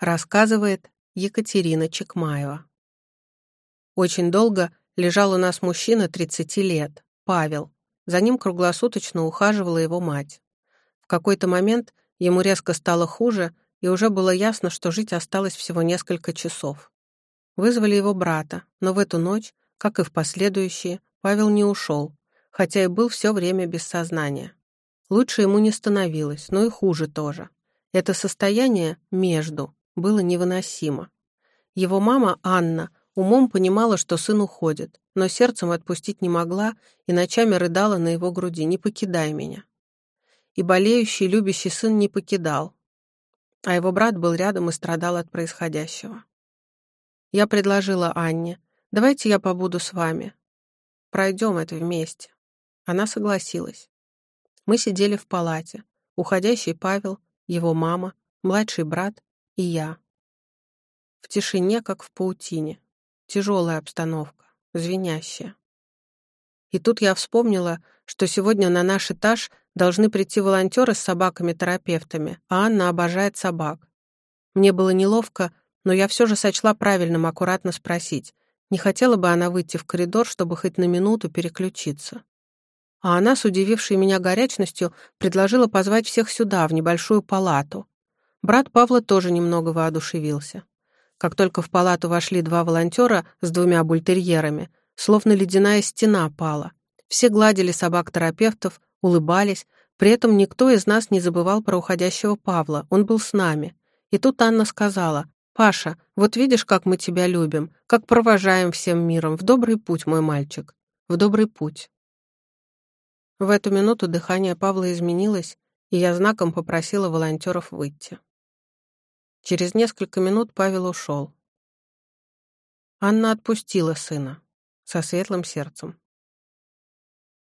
Рассказывает Екатерина Чекмаева. Очень долго лежал у нас мужчина 30 лет, Павел. За ним круглосуточно ухаживала его мать. В какой-то момент ему резко стало хуже, и уже было ясно, что жить осталось всего несколько часов. Вызвали его брата, но в эту ночь, как и в последующие, Павел не ушел, хотя и был все время без сознания. Лучше ему не становилось, но и хуже тоже. Это состояние между было невыносимо. Его мама, Анна, умом понимала, что сын уходит, но сердцем отпустить не могла и ночами рыдала на его груди «Не покидай меня». И болеющий, любящий сын не покидал, а его брат был рядом и страдал от происходящего. Я предложила Анне, давайте я побуду с вами. Пройдем это вместе. Она согласилась. Мы сидели в палате. Уходящий Павел, его мама, младший брат и я. В тишине, как в паутине. Тяжелая обстановка, звенящая. И тут я вспомнила, что сегодня на наш этаж должны прийти волонтеры с собаками-терапевтами, а Анна обожает собак. Мне было неловко, но я все же сочла правильным аккуратно спросить, не хотела бы она выйти в коридор, чтобы хоть на минуту переключиться. А она, с удивившей меня горячностью, предложила позвать всех сюда, в небольшую палату. Брат Павла тоже немного воодушевился. Как только в палату вошли два волонтера с двумя бультерьерами, словно ледяная стена пала. Все гладили собак-терапевтов, улыбались, при этом никто из нас не забывал про уходящего Павла, он был с нами. И тут Анна сказала, «Паша, вот видишь, как мы тебя любим, как провожаем всем миром, в добрый путь, мой мальчик, в добрый путь». В эту минуту дыхание Павла изменилось, и я знаком попросила волонтеров выйти. Через несколько минут Павел ушел. Анна отпустила сына со светлым сердцем.